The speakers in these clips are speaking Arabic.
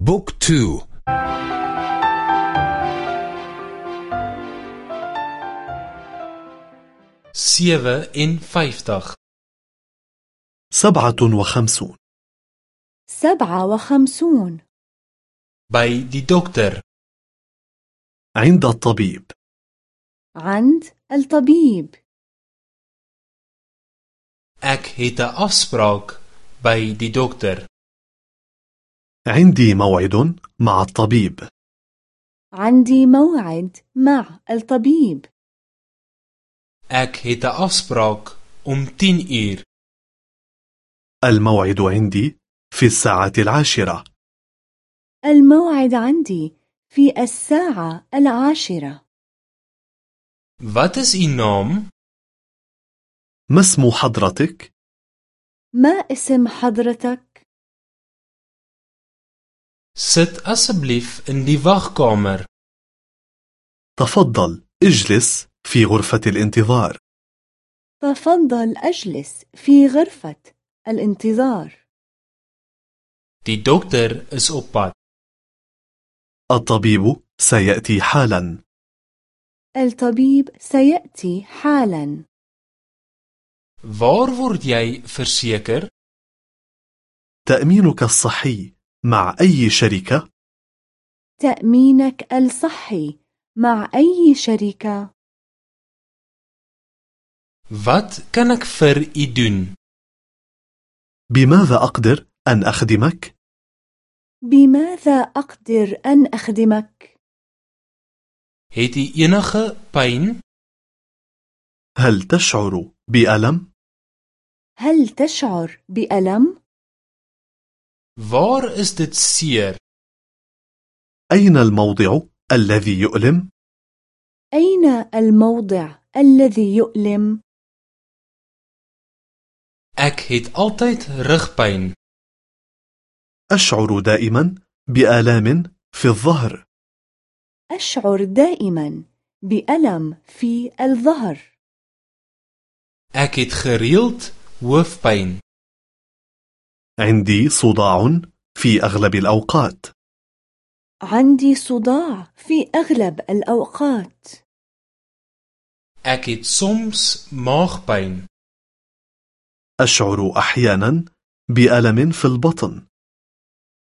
Book two. Sewe en vyftig سبعة وخمسون. سبعة وخمسون. By die dokter عند الطبيب. عند الطبيب. Het 'n afspraak by die dokter. عندي موعد مع الطبيب عندي موعد مع الطبيب Ek het 'n afspraak om 10 uur. الموعد عندي في الساعة العاشرة الموعد عندي في الساعة العاشرة Wat is u naam? ما اسم حضرتك؟ ما اسم حضرتك؟ Sit asseblief in die wagkamer. تفضل اجلس في غرفة الانتظار تفضل أجلس في غرفة الانتظار Die dokter is op pad. الطبيب سيأتي حالا الطبيب سيأتي حالا Waar word jy verseker? تأمينك الصحي مع أي شركة؟ تأمينك الصحي مع أي شركة؟ Wat kan ek vir u doen? بماذا أقدر أن أخدمك؟ بماذا أقدر أن أخدمك؟ Het u enige pyn? هل تشعر بألم؟ هل تشعر بألم؟ Waar is dit seer? أين الموضع الذي يؤلم؟ أين الموضع الذي يؤلم؟ Ek het altyd rugpyn. أشعر دائما بآلام في الظهر أشعر دائما بألم في الظهر Ek het gereeld hoofpyn. عندي صداع في أغلب الأوقات عندي صداع في أغلب الأوقات Ek het soms maagpyn. أشعر أحيانا بألم في البطن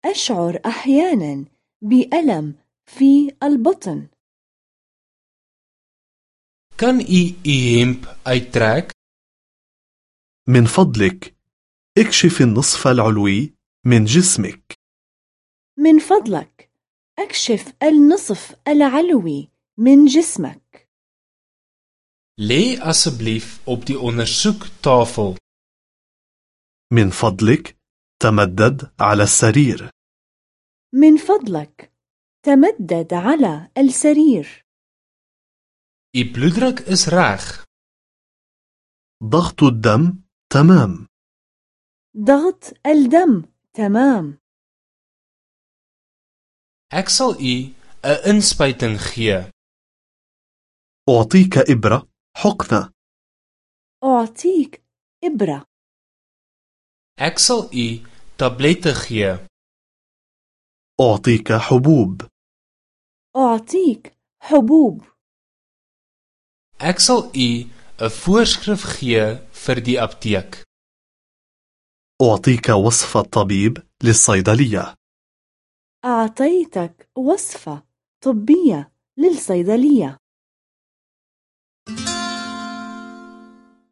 أشعر أحيانا بألم في البطن Kan u u hemp uittrek? من فضلك اكشف النصف العلوي من جسمك. من فضلك أكشف النصف العلوي من جسمك. Lê asseblief op die ondersoektafel. من فضلك تمدد على السرير. من فضلك تمدد على السرير. U bloeddruk is. ضغط الدم تمام. ضغط الدم تمام Ek sal u 'n inspuiting gee. أعطيك إبرة حقنة أعطيك إبرة Ek sal u tablette gee. أعطيك حبوب أعطيك حبوب Ek sal u 'n voorskrif gee vir die apteek. أعطيك وصف الطبيب للصيدلية. أعطيتك وصفة طبية للصيدلية.